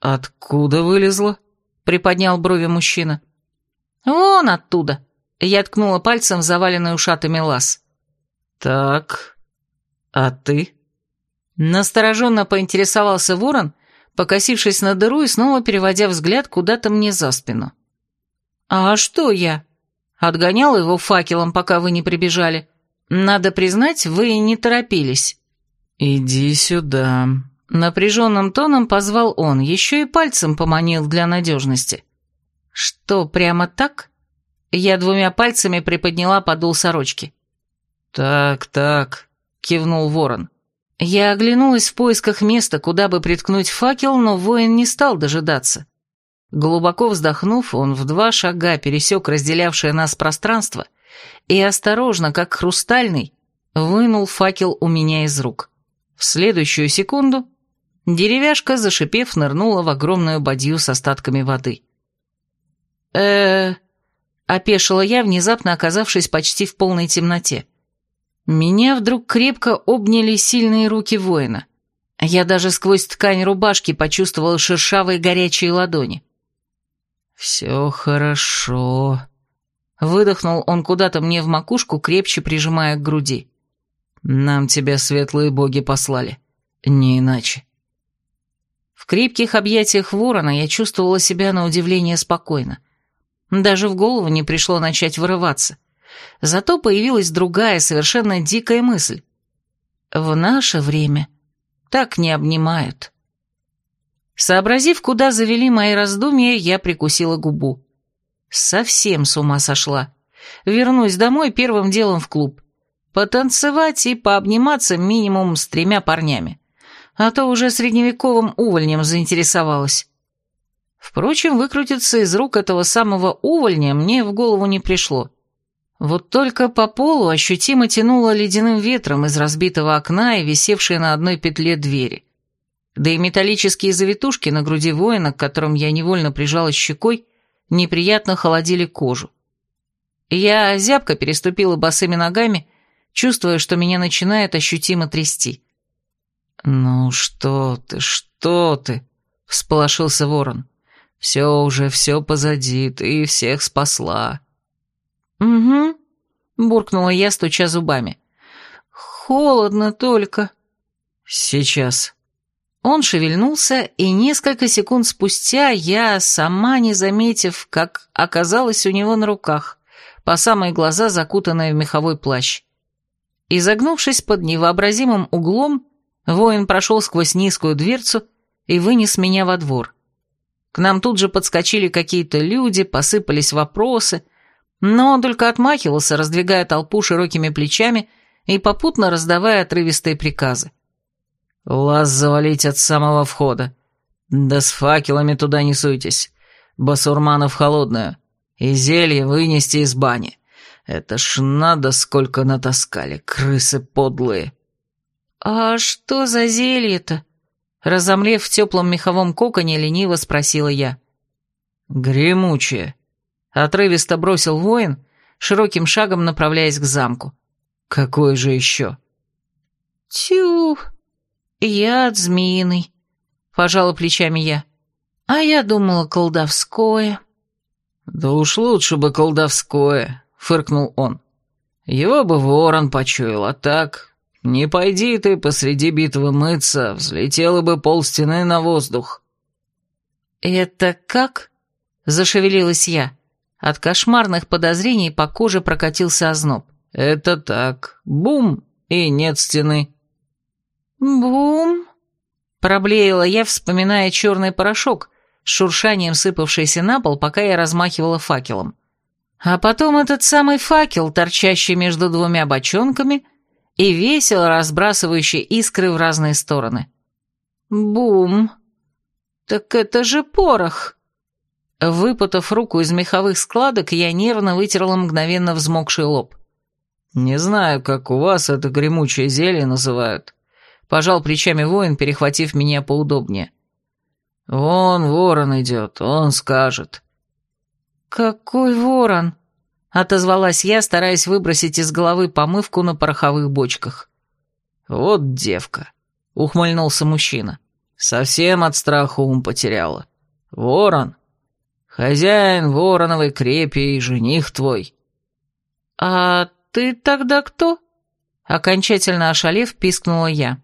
«Откуда вылезло?» — приподнял брови мужчина. «Вон оттуда», я ткнула пальцем в заваленный ушатами лаз. «Так, а ты?» Настороженно поинтересовался ворон, покосившись на дыру и снова переводя взгляд куда-то мне за спину. «А что я?» Отгонял его факелом, пока вы не прибежали. Надо признать, вы не торопились. «Иди сюда», — напряженным тоном позвал он, еще и пальцем поманил для надежности. «Что, прямо так?» Я двумя пальцами приподняла подол сорочки. «Так, так», — кивнул ворон. Я оглянулась в поисках места, куда бы приткнуть факел, но воин не стал дожидаться. Глубоко вздохнув, он в два шага пересек разделявшее нас пространство и осторожно, как хрустальный, вынул факел у меня из рук. В следующую секунду деревяшка, зашипев, нырнула в огромную бадью с остатками воды. э опешила я, внезапно оказавшись почти в полной темноте. Меня вдруг крепко обняли сильные руки воина. Я даже сквозь ткань рубашки почувствовала шершавые горячие ладони. «Все хорошо», — выдохнул он куда-то мне в макушку, крепче прижимая к груди. «Нам тебя светлые боги послали, не иначе». В крепких объятиях ворона я чувствовала себя на удивление спокойно. Даже в голову не пришло начать вырываться. Зато появилась другая, совершенно дикая мысль. В наше время так не обнимают. Сообразив, куда завели мои раздумья, я прикусила губу. Совсем с ума сошла. Вернусь домой первым делом в клуб. Потанцевать и пообниматься минимум с тремя парнями. а то уже средневековым увольнем заинтересовалась. Впрочем, выкрутиться из рук этого самого увольня мне в голову не пришло. Вот только по полу ощутимо тянуло ледяным ветром из разбитого окна и висевшей на одной петле двери. Да и металлические завитушки на груди воина, к которым я невольно прижалась щекой, неприятно холодили кожу. Я зябко переступила босыми ногами, чувствуя, что меня начинает ощутимо трясти. «Ну что ты, что ты?» — всполошился ворон. «Все уже, все позади, ты всех спасла». «Угу», — буркнула я, стуча зубами. «Холодно только». «Сейчас». Он шевельнулся, и несколько секунд спустя я, сама не заметив, как оказалась у него на руках, по самые глаза закутанная в меховой плащ. Изогнувшись под невообразимым углом, воин прошел сквозь низкую дверцу и вынес меня во двор. К нам тут же подскочили какие-то люди, посыпались вопросы — но он только отмахивался, раздвигая толпу широкими плечами и попутно раздавая отрывистые приказы. «Лаз завалить от самого входа. Да с факелами туда не суйтесь. Басурманов холодную. И зелье вынести из бани. Это ж надо сколько натаскали, крысы подлые». «А что за зелье-то?» Разомлев в теплом меховом коконе, лениво спросила я. «Гремучее», Отрывисто бросил воин, широким шагом направляясь к замку. «Какой же еще?» «Тю, яд змеиный», — пожала плечами я. «А я думала, колдовское». «Да уж лучше бы колдовское», — фыркнул он. «Его бы ворон почуял, а так...» «Не пойди ты посреди битвы мыться, взлетела бы пол стены на воздух». «Это как?» — зашевелилась я. От кошмарных подозрений по коже прокатился озноб. «Это так. Бум! И нет стены». «Бум!» Проблеяла я, вспоминая черный порошок, шуршанием сыпавшийся на пол, пока я размахивала факелом. А потом этот самый факел, торчащий между двумя бочонками и весело разбрасывающий искры в разные стороны. «Бум! Так это же порох!» Выпутав руку из меховых складок, я нервно вытерла мгновенно взмокший лоб. «Не знаю, как у вас это гремучее зелье называют», — пожал плечами воин, перехватив меня поудобнее. «Вон ворон идет, он скажет». «Какой ворон?» — отозвалась я, стараясь выбросить из головы помывку на пороховых бочках. «Вот девка», — ухмыльнулся мужчина. «Совсем от страха ум потеряла. Ворон, Хозяин вороновой крепи и жених твой». «А ты тогда кто?» Окончательно ошалев, пискнула я.